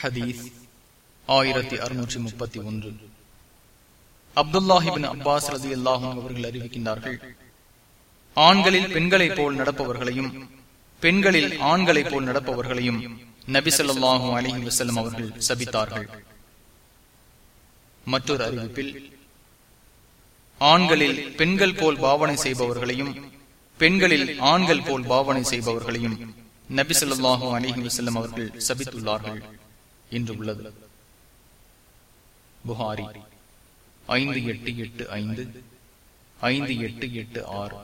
ஹதீஸ் ஆயிரத்தி அறுநூற்றி முப்பத்தி ஒன்று. அப்துல்லாஹிபின் அப்பாஸ் ரதி அல்லாஹும் அவர்கள் அறிவிக்கின்றார்கள் ஆண்களில் பெண்களைப் போல் நடப்பவர்களையும் பெண்களில் ஆண்களைப் போல் நடப்பவர்களையும் நபிசல்லாஹும் அலிஹி வசல்லம் அவர்கள் சபித்தார்கள். மற்றொரு அறிவிப்பில் ஆண்களில் பெண்கள் போல் பாவனை செய்பவர்களையும் பெண்களில் ஆண்கள் போல் பாவனை செய்பவர்களையும் நபிசல்லாஹும் அலிஹி வசல்லம் அவர்கள் சபித்துள்ளார்கள். என்று உள்ளது புகாரி ஐந்து எட்டு எட்டு ஐந்து ஐந்து எட்டு எட்டு ஆறு.